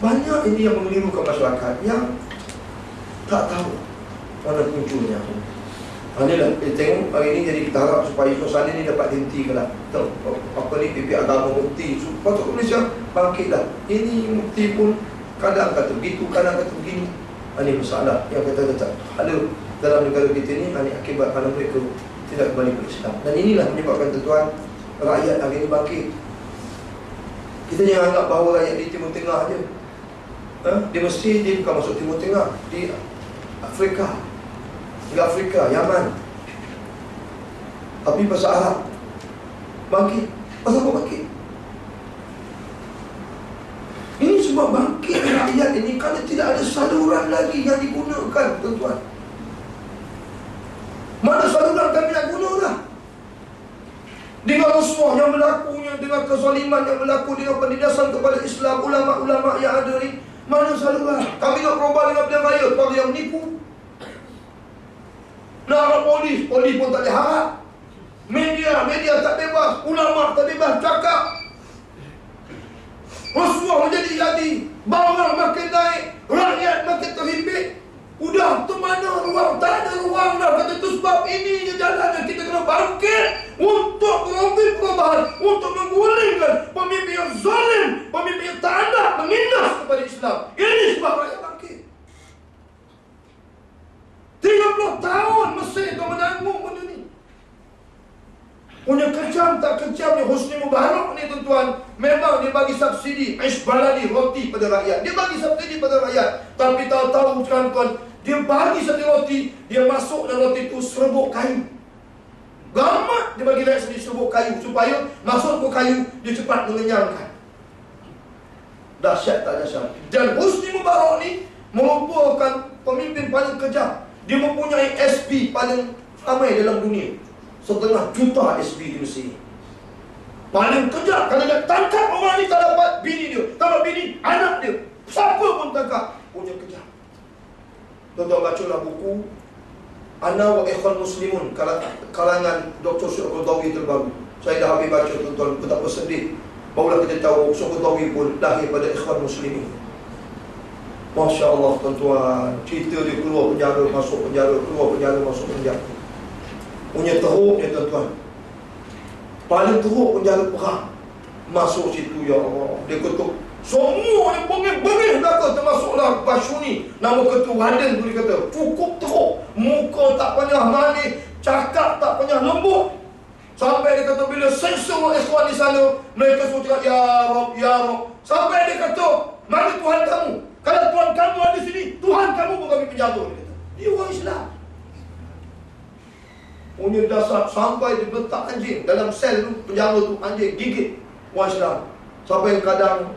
banyak ini yang mengelirukan masyarakat yang tak tahu mana punculnya. Inilah, eh, tengok hari ini jadi kita harap supaya suasana ini dapat dihenti ke lah. Apa ni, pipi agama mukti. Patut Malaysia bangkitlah. Ini mukti pun kadang kata begitu, kadang kata begini. Ini masalah yang kata kata ada dalam negara kita ini, ini akibat kerana mereka tidak kembali ke Islam. Dan inilah menyebabkan tuan rakyat hari ini bangkit. Kita jangan anggap bahawa rakyat di Timur Tengah saja ha? Dia mesti dia bukan masuk Timur Tengah Di Afrika Di Afrika, Yaman. Tapi pasal Arab. Bangkit. Pasal apa bangkit? Ini sebab bangkit rakyat ini Kerana tidak ada saluran lagi yang digunakan Tuan-tuan. Mana saluran kami nak guna dengan semua yang berlakunya Dengan kezaliman yang berlaku Dengan penindasan kepada Islam Ulama-ulama yang ada ni mana saluran? Kami nak berubah dengan pilihan raya Tuan yang menipu Nak harap polis Polis pun tak boleh harap Media, media tak bebas. Ulama tak bebas cakap. Rasuah menjadi jadi. Barang makin naik. Rakyat makin terhimpit. Udah tu mana ruang? Tak ada ruang dah. Kata tu sebab ini je jalan yang kita kena bangkit Untuk mengambil perubahan Untuk menggulingkan pemimpin yang zalim Pemimpin yang tak ada Mengindas kepada Islam. Ini sebab rakyat 30 tahun Mesir tu menanggung benda ni Punya kejam tak kejamnya Husni Mubarak ni tuan-tuan Memang dia bagi subsidi Ish baladi roti pada rakyat Dia bagi subsidi pada rakyat Tapi tahu-tahu tuan-tuan dia bagi satu roti, dia masuk dalam roti itu serbuk kayu. Gamat dia bagi rakyat sendiri serbuk kayu supaya masuk ke kayu dia cepat mengenyangkan. Dahsyat tak dahsyat. Dan Husni Mubarak ni merupakan pemimpin paling kejam. Dia mempunyai SB paling ramai dalam dunia. Setengah juta SB di Mesir. Paling kejam kalau dia tangkap orang ni tak dapat bini dia. Tak dapat bini, anak dia. Siapa pun tangkap. Punya kejam. Tuan-tuan bacalah buku Ana wa Ikhwan Muslimun Kalangan Dr. Syukur Dawi terbaru Saya dah habis baca tuan-tuan Betapa sedih Barulah kita tahu Syukur Dawi pun lahir pada Ikhwan Muslimin Masya Allah tuan-tuan. Cerita dia keluar penjara Masuk penjara Keluar penjara Masuk penjara. Punya teruknya tuan-tuan. Paling teruk penjara perang. Masuk situ ya Allah. Dia ketuk. Semua yang bengih-bengih belaka termasuklah Bashuni Nama ketua Raden tu dia kata Cukup teruk. Muka tak pernah manis Cakap tak pernah lembut. Sampai dia kata bila sensor ikhwan di sana Mereka semua cakap Ya Rob, Ya Rob Sampai dia kata Mana Tuhan kamu? Kalau Tuhan kamu ada sini Tuhan kamu pun kami penjaga Dia kata. Dia orang Islam. Punya dasar Sampai dia letak anjing Dalam sel tu Penjara tu Anjing gigit. Orang Islam. Sampai kadang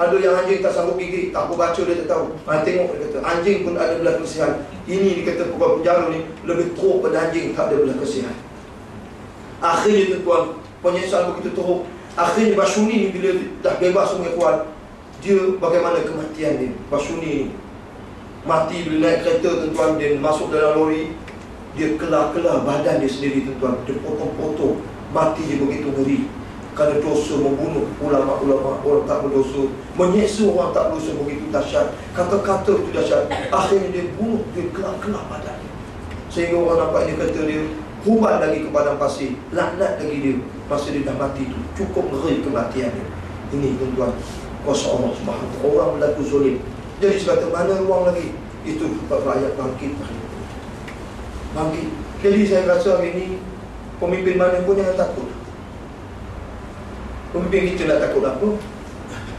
ada yang anjing tak sanggup gigit Tak aku baca dia tak tahu. Ha, Tengok dia kata Anjing pun ada belah kesian Ini dikata pukul penjara ni Lebih teruk pada anjing Tak ada belah kesian Akhirnya tuan Penyesal begitu teruk. Akhirnya Bashuni ni Bila dah bebas semua kuat Dia bagaimana kematian dia? Bashuni ni Mati bila naik kereta tuan Dia masuk dalam lori Dia kelar-kelar badan dia sendiri tuan Dia potong-potong Mati dia begitu ngeri. Kerana dosa membunuh ulama-ulama orang tak berdosa menyeksa orang tak berdosa begitu dahsyat. Kata-kata itu dahsyat. Akhirnya dia bunuh dia kelap-kelap badan sehingga orang nampak dia kata dia huban lagi kepada pasir laknat lagi dia. Masa dia dah mati tu cukup ngeri kematian dia. Ini tuan-tuan kuasa Allah subhanahu orang berlaku zolim. Jadi sebab mana ruang lagi? Itu sebab rakyat bangkit. Bangkit. Jadi saya rasa hari ini Pemimpin mana pun jangan takut. Pemimpin kita nak takut apa?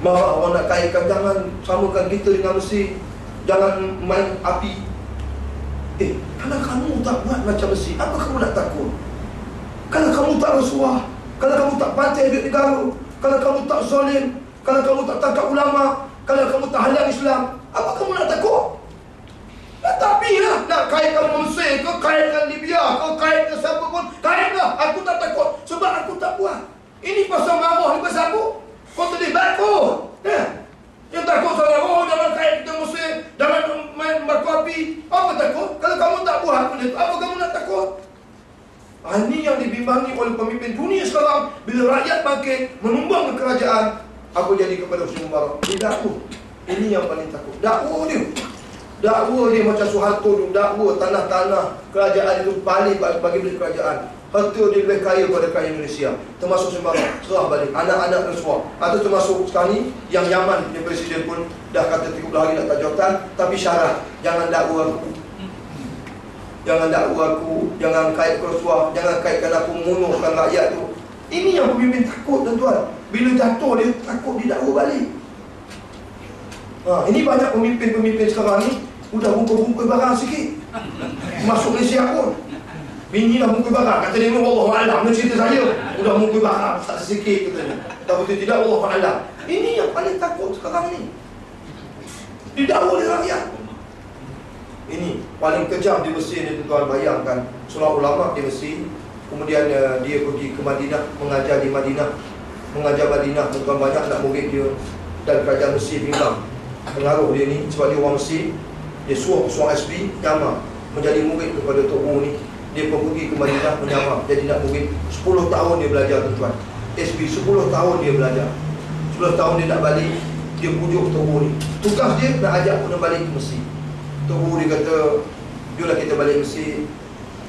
Marah orang nak kaitkan Jangan samakan kita dengan Mesir Jangan main api. Eh, kalau kamu tak buat macam Mesir Apa kamu nak takut? Kalau kamu tak rasuah Kalau kamu tak pantai duit negara Kalau kamu tak zalim Kalau kamu tak tangkap ulama Kalau kamu tak halang Islam Apa kamu nak takut? Nah, tapi lah nak kaitkan Mesir ke kaitkan Libya ke kaitkan siapa pun kaitlah aku tak takut sebab aku tak buat. Ini pasal marah ni pasal apa? Kau tadi bakul ya yang takut salah oh jangan kait kita Mesir jangan main batu api. Apa takut? Kalau kamu tak buat benda itu apa kamu nak takut? Ah, ini yang dibimbangi oleh pemimpin dunia sekarang bila rakyat bangkit menumbang kerajaan aku jadi kepada Husni Mubarak dia dakwah ini yang paling takut. Dakwah dia. Dakwa dia macam Soeharto tu. Dakwa tanah-tanah kerajaan itu paling bagi beli kerajaan. Harta dia lebih kaya pada kaya Malaysia Termasuk sembarang Serah balik. Anak-anak dan semua. Atau termasuk sekarang ni Yang Yaman punya presiden pun Dah kata 30 hari nak jawatan Tapi syarat Jangan dakwa aku. Jangan dakwa aku Jangan kait kerusuah Jangan kaitkan aku mengunuhkan rakyat tu. Ini yang pemimpin takut tuan-tuan Bila jatuh dia takut didakwa balik. Ha, ini banyak pemimpin-pemimpin sekarang ni Udah bungkus-bungkus barang sikit. Masuk Malaysia pun. Bini dah bungkus barang. Kata dia Allah Alam Dia cerita saya. Udah bungkus barang Tak sikit katanya Tak betul tidak Allah Alam. Ini yang paling takut sekarang ni. Didakwa oleh rakyat. Ini paling kejam di Mesir ni tuan bayangkan. Surah ulama di Mesir Kemudian uh, dia pergi ke Madinah Mengajar di Madinah Mengajar Madinah Tuan banyak nak murid dia. Dan kerajaan Mesir bimbang Pengaruh dia ni Sebab dia orang Mesir dia suruh seorang SB nyamar menjadi murid kepada Tok Wu ni. Dia pun pergi ke Madinah menyamar jadi nak murid. 10 tahun dia belajar tuan-tuan. SB 10 tahun dia belajar. 10 tahun dia nak balik dia pujuk Tok Wu ni. Tugas dia nak ajak pun balik ke Mesir. Tok Wu dia kata jomlah kita balik Mesir.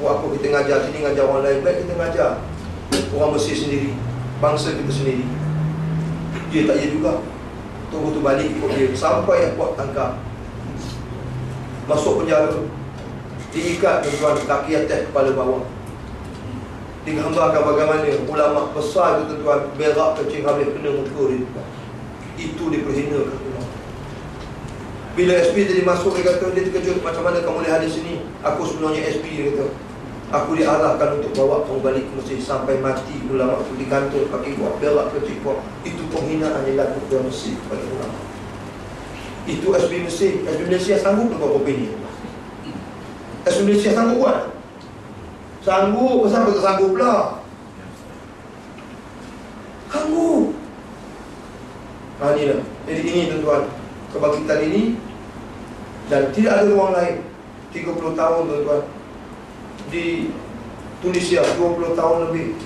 Buat apa kita ngajar sini ngajar orang lain. Baik kita ngajar orang Mesir sendiri bangsa kita sendiri. Dia tak ya juga. Wu tu balik ikut dia. Sampai buat tangkap. Masuk penjara. Diikat tuan kaki atas kepala bawah. Digambarkan bagaimana ulama besar itu tuan berak kecil habis kena muka dia. Itu diperhinakan ulama bila SP tadi masuk dia kata dia terkejut macam mana kamu lihat di sini? Aku sebenarnya SP dia kata aku diarahkan untuk bawa kamu balik ke Mesir sampai mati ulama itu digantung pakai buat berak kecil buat. Itu penghinaan yang dilakukan Mesir kepada ulama itu SB Mesir. SB Malaysia sanggup untuk buat kopi ni? SB Malaysia sanggup buat? Sanggup, kenapa tak sanggup pula? Sanggup. Ha ni lah. Jadi ini tuan-tuan. Kebangkitan ini Dan tidak ada ruang lain. 30 tahun tuan-tuan Di Tunisia 20 tahun lebih.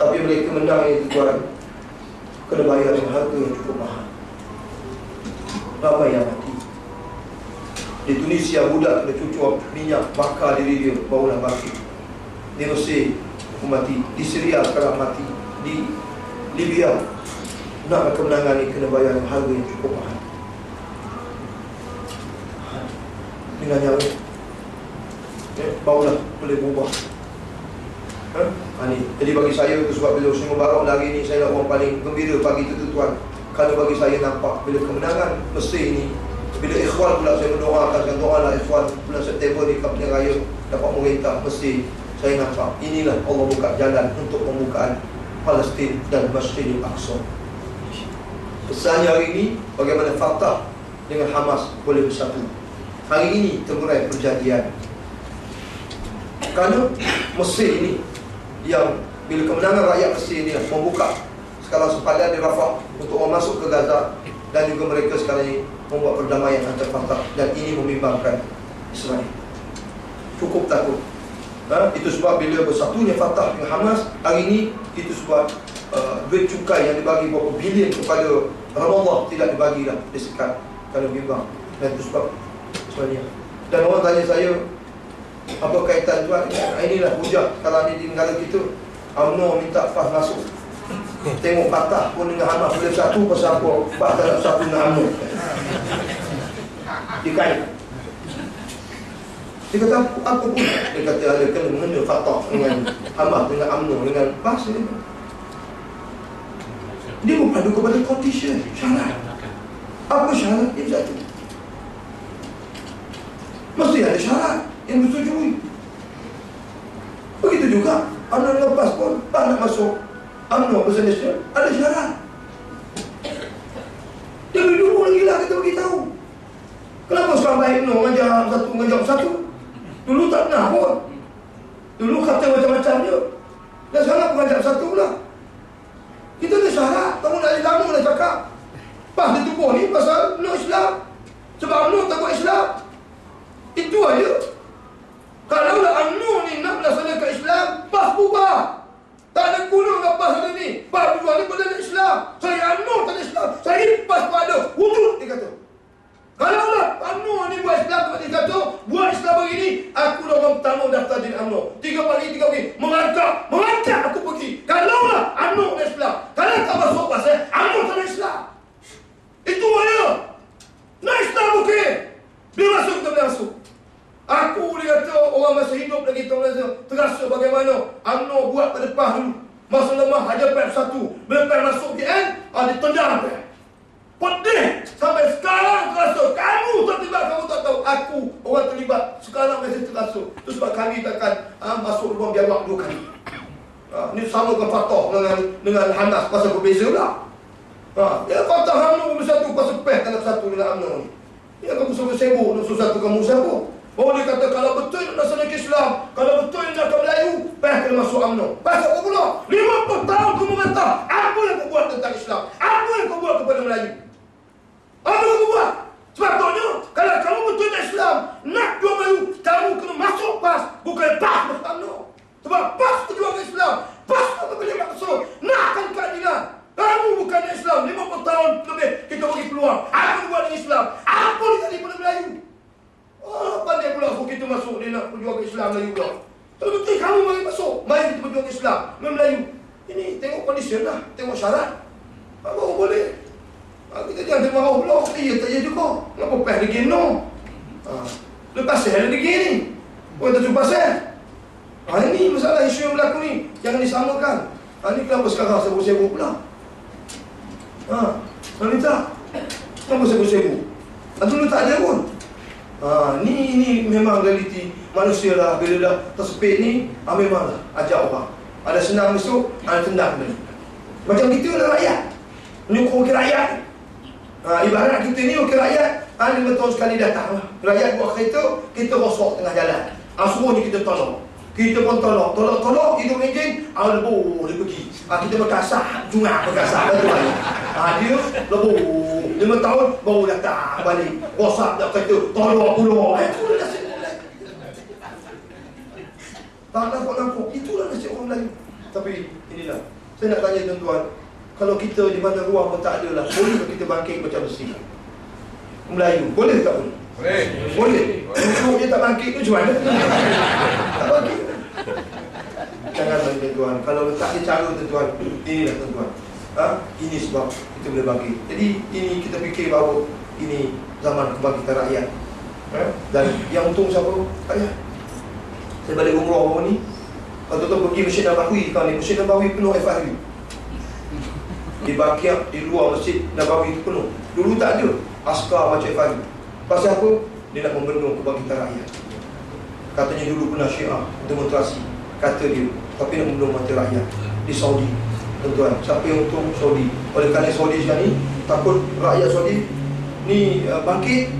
Tapi mereka menang ini tuan Kena bayar harga yang cukup mahal. Ramai yang mati. Di Tunisia budak kena cucur minyak Bakar diri dia Barulah mati. Di Mesir mati. Di Syria sekarang mati. Di Libya Nak kemenangan ini kena bayar harga yang cukup mahal. Dengan nyawa eh, Barulah boleh berubah. Ha? Ha, ni. Jadi bagi saya itu sebab bila Husni Mubarak lari ni Saya orang paling gembira pagi itu tuan kalau bagi saya nampak bila kemenangan Mesir ini bila ikhwan pula saya mendoakan dan doa lah ikhwan bulan September di Kampung Raya dapat merintah Mesir. Saya nampak inilah Allah buka jalan untuk pembukaan Palestin dan Masjidil Aqsa. Pesannya hari ini bagaimana Fatah dengan Hamas boleh bersatu. Hari ini terurai perjanjian kerana Mesir ini yang bila kemenangan rakyat Mesir ini membuka skala sepadan di Rafah untuk orang masuk ke Gaza dan juga mereka sekarang ini membuat perdamaian antar Fatah dan ini membimbangkan Israel. Cukup takut. Ha? Itu sebab bila bersatunya Fatah dengan Hamas hari ini itu sebab uh, duit cukai yang dibagi berapa bilion kepada Ramallah tidak dibagi dah disekat kalau bimbang dan itu sebab sebenarnya dan orang tanya saya apa kaitan tuan inilah hujah kalau di negara kita UMNO minta PAS masuk Tengok patah pun dengan Hamas boleh satu pasal apa? Patah tak satu dengan Hamas. Dikait. Dia kata apa, pun Dia kata ada kena mengena fatah dengan Hamas, dengan UMNO, dengan bahasa dia Dia berpadu kepada condition, syarat Apa syarat? Dia satu Mesti ada syarat yang disetujui Begitu juga Anak lepas pun Tak nak masuk UMNO bersama Malaysia Ada syarat. Dia dulu lagi lah kita beritahu. Kenapa baik UMNO mengajar satu mengajar satu? Dulu tak pernah pun. Dulu kata macam-macam je. Dan sekarang mengajar satu pula. Kita ada syarat. Kamu nak lama nak cakap. Pas dia tubuh ni pasal UMNO Islam. Sebab UMNO tak buat Islam. Itu aja Kalau lah UMNO ni nak melaksanakan Islam Pas bubar tak ada guna dengan pas hari ni. Pas berjuang ni pada Islam. Saya anu tak ada Islam. Saya pas pada wujud dia kata. Kalau lah anu ni buat Islam dia kata, buat Islam begini, aku dah orang pertama daftar jadi UMNO. Tiga pagi, tiga pagi. Mengangkat, mengangkat aku pergi. Kalau lah UMNO dan Islam. Kalau tak masuk pasal, UMNO tak ada Islam. Itu mana? Nak Islam okey. Dia masuk, kita boleh masuk. Aku dia kata orang masa hidup lagi tahu rasa terasa bagaimana UMNO buat pada depan dulu. Masa lemah aja PEP satu. Bila PEP masuk PN, ah, dia tendang PEP. Pedih sampai sekarang terasa. Kamu terlibat, kamu tak tahu. Aku orang terlibat. Sekarang masih terasa. Itu sebab kami takkan ah, masuk lubang biawak dua kali. Ah, ini sama dengan Fatah dengan, dengan Hanas. Pasal berbeza lah. Ah, ya Fatah UMNO bersatu pasal PEP dalam satu dengan UMNO ni. Ya kamu suruh sibuk nak suruh satu kamu siapa? Oh dia kata kalau betul nak laksanakan Islam, kalau betul nak ke Melayu, payah kena masuk UMNO. Pasal apa pula? 50 tahun kamu mentah. Apa yang kau buat tentang Islam? Apa yang kau buat kepada Melayu? Apa yang kau buat? Sepatutnya, kalau kamu betul nak Islam, nak jual Melayu, kamu kena masuk PAS, bukan PAS masuk UMNO. Sebab PAS perjuangan Islam, PAS apa boleh maksud? Nakkan keadilan. Kamu bukan Islam, 50 tahun lebih kita bagi peluang. Apa buat dengan Islam? Apa dia tadi pada Melayu? Oh, pandai pula aku kita masuk dia nak perjuang Islam Melayu pula. Kalau betul kamu mari masuk, mari kita berjuang Islam Melayu. Ini tengok kondisi lah, tengok syarat. Apa boleh? Ha, kita jangan terima Allah pula. Iya tak iya juga. Kenapa peh lagi no? Ha, lepas sel lagi ni. Kau tak jumpa sel. Ha, ini masalah isu yang berlaku ni. Jangan disamakan. Ha, ini kenapa sekarang sibuk-sibuk pula? Ha, mana tak? Kenapa sibuk-sibuk? Ha, dulu tak ada pun. Ha, ni ni memang realiti manusia lah. Bila dah tersepit ni ha, memang lah ajak orang. Ada senang masuk ada tendang ni macam kita lah rakyat. Menyokong ke rakyat. Ha, ibarat kita ni wakil rakyat ha, lima tahun sekali datang lah. Rakyat buat kereta kita rosok tengah jalan. Ha, semua ni kita tolong. Kita pun tolong, tolong-tolong hidup ah lebu dia pergi. Ah kita berkasar, jungak berkasar Ah dia lebu lima tahun baru datang balik. Rosak dah kata tolong pulau. Eh tu dah nasib orang Tak nampak-nampak, itulah nasib orang Melayu. Tapi inilah, saya nak tanya tuan-tuan, kalau kita di mana ruang pun tak ada lah, boleh kita bangkit macam mesti? Melayu, boleh tak boleh? Boleh. Boleh. Kalau dia tak bangkit tu macam mana? tak bangkit. Jangan bangkit tuan. Kalau tak ada cara tuan, inilah tuan. Ha? Ini sebab kita boleh bangkit. Jadi ini kita fikir bahawa ini zaman kebangkitan rakyat. Ha? Dan yang untung siapa? Rakyat. Saya balik umrah baru ni. Kalau tuan pergi Masjid Nabawi kau ni, Masjid Nabawi penuh FIU. Di bahagian di luar Masjid Nabawi itu penuh. Dulu tak ada askar macam FIU. Pasal apa? Dia nak membendung kebangkitan rakyat. Katanya dulu pernah syiah, demonstrasi. Kata dia, tapi nak membendung mata rakyat. Di Saudi. Tuan-tuan, siapa yang untung? Saudi. Oleh kerana Saudi sekarang ni, takut rakyat Saudi ni uh, bangkit.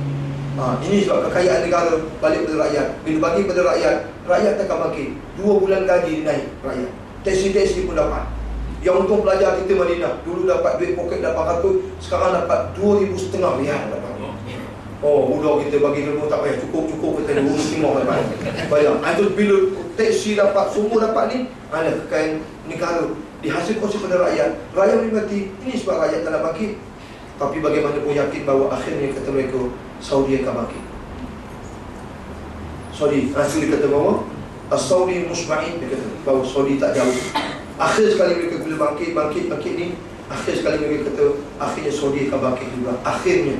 Ha, ini sebab kekayaan negara balik pada rakyat. Bila bagi pada rakyat, rakyat takkan bangkit. Dua bulan gaji naik rakyat. Teksi-teksi pun dapat. Yang untung pelajar kita Madinah Dulu dapat duit poket 800 Sekarang dapat 2,000 setengah riyal dapat Oh, budak kita bagi ilmu tak payah cukup-cukup kita dulu semua dapat. Bayang, bila teksi dapat, semua dapat ni, ada kekayaan negara dihasil kongsi pada rakyat. Rakyat menikmati, ini sebab rakyat tak nak bangkit. Tapi bagaimana pun yakin bahawa akhirnya kata mereka, Saudi akan bangkit. Saudi, asli kata bahawa, Saudi musma'in, dia kata bahawa Saudi tak jauh. Akhir sekali mereka bila bangkit, bangkit, bangkit ni, akhir sekali mereka kata, akhirnya Saudi akan bangkit juga. Akhirnya,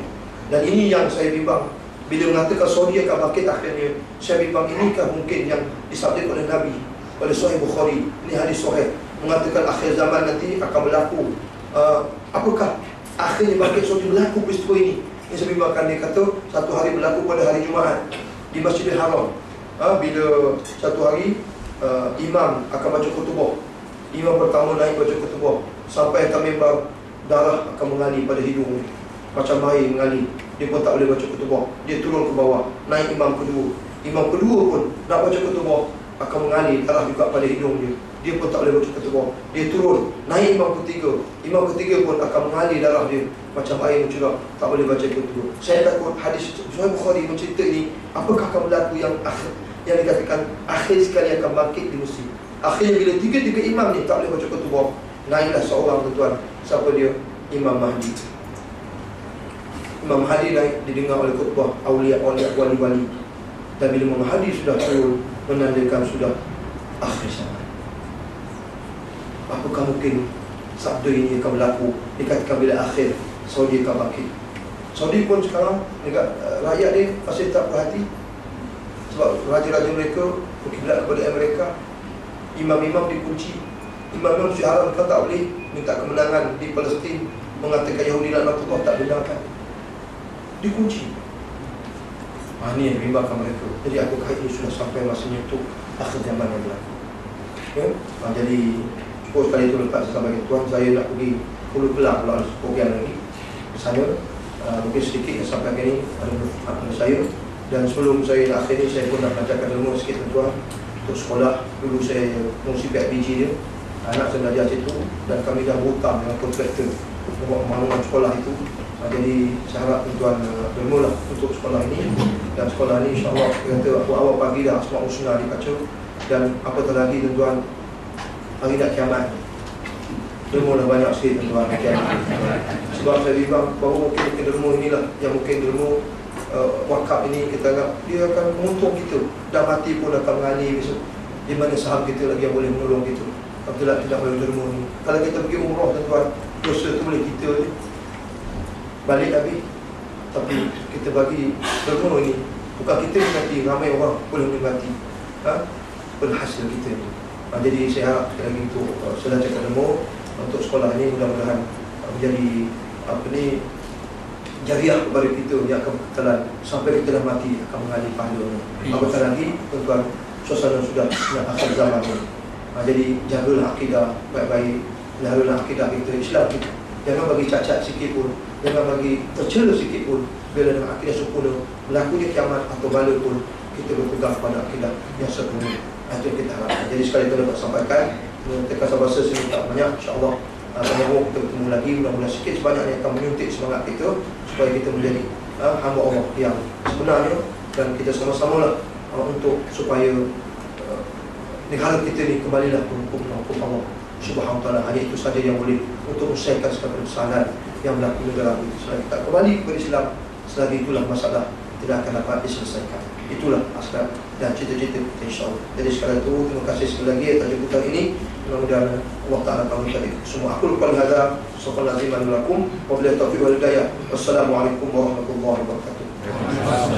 dan ini yang saya bimbang Bila mengatakan Saudi akan bangkit akhirnya Saya bimbang inikah mungkin yang disabit oleh Nabi Oleh Sahih Bukhari Ini hadis Sahih Mengatakan akhir zaman nanti akan berlaku. Uh, Apakah akhirnya bangkit Saudi berlaku peristiwa ini? Ini saya bimbangkan dia kata Satu hari berlaku pada hari Jumaat Di Masjidil Haram uh, Bila satu hari uh, Imam akan baca kutubah Imam pertama naik baca kutubah Sampai akan member Darah akan mengalir pada hidung. Macam air mengalir dia pun tak boleh baca kutubah Dia turun ke bawah. Naik imam kedua. Imam kedua pun nak baca kutubah Akan mengalir darah juga pada hidung dia Dia pun tak boleh baca kutubah Dia turun Naik imam ketiga Imam ketiga pun akan mengalir darah dia. Macam air mencurah Tak boleh baca kutubah Saya takut hadis Suhaib Bukhari mencerita ini Apakah akan berlaku yang akhir Yang dikatakan Akhir sekali akan bangkit di Mesir Akhirnya bila tiga-tiga imam ni tak boleh baca kutubah Naiklah seorang tuan Siapa dia? Imam Mahdi. Imam Mahdi naik didengar oleh khutbah awliya-awliya wali-wali dan bila Imam Mahdi sudah turun menandakan sudah akhir. zaman apakah mungkin sabda ini akan berlaku dikatakan bila akhir Saudi akan bangkit? Saudi pun sekarang negara, rakyat dia masih tak berhati. Sebab raja-raja mereka berkiblat kepada Amerika imam-imam dikunci. Imam-imam Syahram kan tak boleh minta kemenangan di Palestin mengatakan Yahudi dan tak benarkan. Dikunci. Ha, Ini yang bimbangkan mereka. Jadi apakah ini sudah sampai masanya untuk Akhir zaman yang berlaku? Ya? ha, Jadi Cukup sekali itu lepas saya sampaikan Tuan Saya nak pergi Kelang Kalau ada program lagi Sana uh, Mungkin sedikit yang sampai ini Ada pada saya. Dan sebelum saya nak akhiri Saya pun nak bacakan ilmu sikit Tuan. Untuk sekolah Dulu saya Fungsi PIBG dia. Anak saya belajar situ Dan kami dah berhutang dengan kontraktor Untuk pembangunan sekolah itu. Ha, jadi saya harap tuan uh, bermula untuk sekolah ini. Dan sekolah ini insyaAllah kata awal pagi dah Asma Usna dibaca dan apatah lagi tuan hari nak kiamat. Derma dah banyak sikit tuan kiamat sebab saya bilang baru mungkin mungkin derma inilah yang mungkin derma uh, wakaf ini kita anggap dia akan menguntung kita. Dah mati pun akan mengalir besok. Di mana sahab kita lagi yang boleh menolong kita. Kalau tidak boleh derma ini kalau kita pergi umrah tuan dosa tu boleh kita balik habis. Tapi kita bagi derma ini bukan kita menikmati ramai orang boleh menikmati ha? berhasil kita ha, jadi saya harap sekali lagi untuk uh, cakap derma untuk sekolah ini mudah-mudahan uh, menjadi apa ni jariah kepada kita yang akan berkatalan sampai kita dah mati akan mengalir pahala apatah lagi tuan suasana sudah nak akhir zaman ini ha, jadi jagalah akidah baik-baik peliharalah akidah kita Islam kita jangan bagi cacat sikit pun Jangan bagi tercela sikit pun. Bila dengan akidah sempurna Berlakunya kiamat atau bala pun Kita berpegang pada akidah yang sempurna Itu kita harapkan Jadi sekali itu dapat sampaikan. Tekan sabasa saya minta banyak. InsyaAllah Banyak uh, kita bertemu lagi. Mudah-mudahan sikit sebanyak yang akan menyuntik semangat kita Supaya kita menjadi uh, hamba Allah yang sebenarnya. Dan kita sama-sama lah uh, Untuk supaya Negara kita ni kembalilah Hukum Allah Subhanahu wa ta'ala. Itu saja yang boleh Untuk menyelesaikan segala kesalahan yang berlaku negara itu selagi tak kembali kepada Islam. Selagi itulah masalah tidak akan dapat diselesaikan itulah asal dan cita-cita insyaAllah. Jadi sekali itu terima kasih sekali lagi atas jemputan ini. Mudah-mudahan Allah Ta'ala kami tadi semua. Aku lupa lihada sopan laziman lakum wabillahi taufiq hidayah. Wassalamualaikum warahmatullahi wabarakatuh